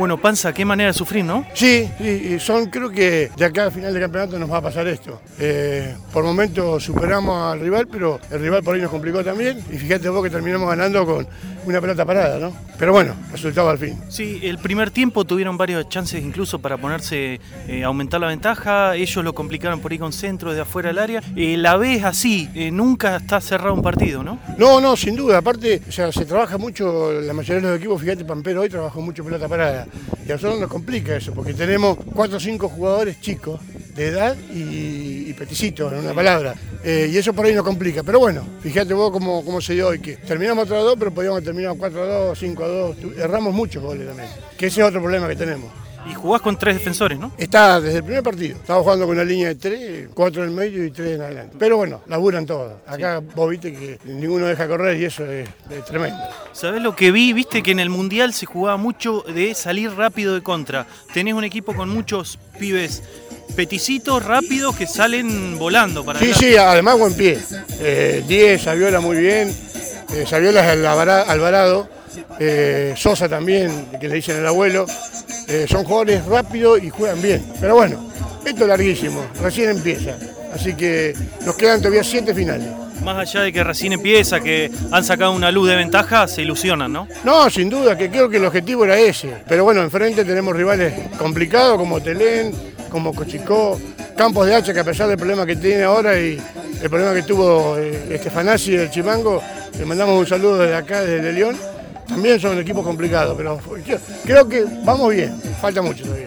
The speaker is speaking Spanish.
Bueno, Panza, qué manera de sufrir, ¿no? Sí, sí, son, creo que de acá al final del campeonato nos va a pasar esto. Eh, por momentos superamos al rival, pero el rival por ahí nos complicó también. Y fíjate vos que terminamos ganando con una pelota parada, ¿no? Pero bueno, resultado al fin. Sí, el primer tiempo tuvieron varias chances incluso para ponerse, eh, aumentar la ventaja. Ellos lo complicaron por ahí con centro de afuera del área. Eh, la vez así, eh, nunca está cerrado un partido, ¿no? No, no, sin duda. Aparte, o sea, se trabaja mucho, la mayoría de los equipos, fíjate, Pampero hoy trabajó mucho pelota parada. Y a nosotros nos complica eso, porque tenemos cuatro o cinco jugadores chicos de edad y, y peticitos, en una palabra. Eh, y eso por ahí nos complica. Pero bueno, fíjate vos cómo, cómo se dio hoy, que terminamos 3 a 2, pero podíamos terminar 4 a 2, 5 a 2. Tu- Erramos muchos goles también. Que ese es otro problema que tenemos. Y jugás con tres defensores, ¿no? Está desde el primer partido. Estaba jugando con una línea de 3, 4 en el medio y 3 en adelante. Pero bueno, laburan todos. Acá vos viste que ninguno deja correr y eso es, es tremendo. ¿Sabés lo que vi? Viste que en el Mundial se jugaba mucho de salir rápido de contra. Tenés un equipo con muchos pibes peticitos, rápidos, que salen volando para Sí, adelante. sí, además buen pie. Eh, 10, Saviola muy bien. Eh, Saviola es Alvara- Alvarado. Eh, Sosa también, que le dicen el abuelo. Eh, son jugadores rápidos y juegan bien. Pero bueno, esto es larguísimo, recién empieza. Así que nos quedan todavía siete finales. Más allá de que recién empieza, que han sacado una luz de ventaja, se ilusionan, ¿no? No, sin duda, que creo que el objetivo era ese. Pero bueno, enfrente tenemos rivales complicados como Telén, como Cochicó, Campos de Hacha, que a pesar del problema que tiene ahora y el problema que tuvo eh, Estefanasi del Chimango, le mandamos un saludo desde acá, desde León. También son equipos complicados, pero creo que vamos bien, falta mucho todavía.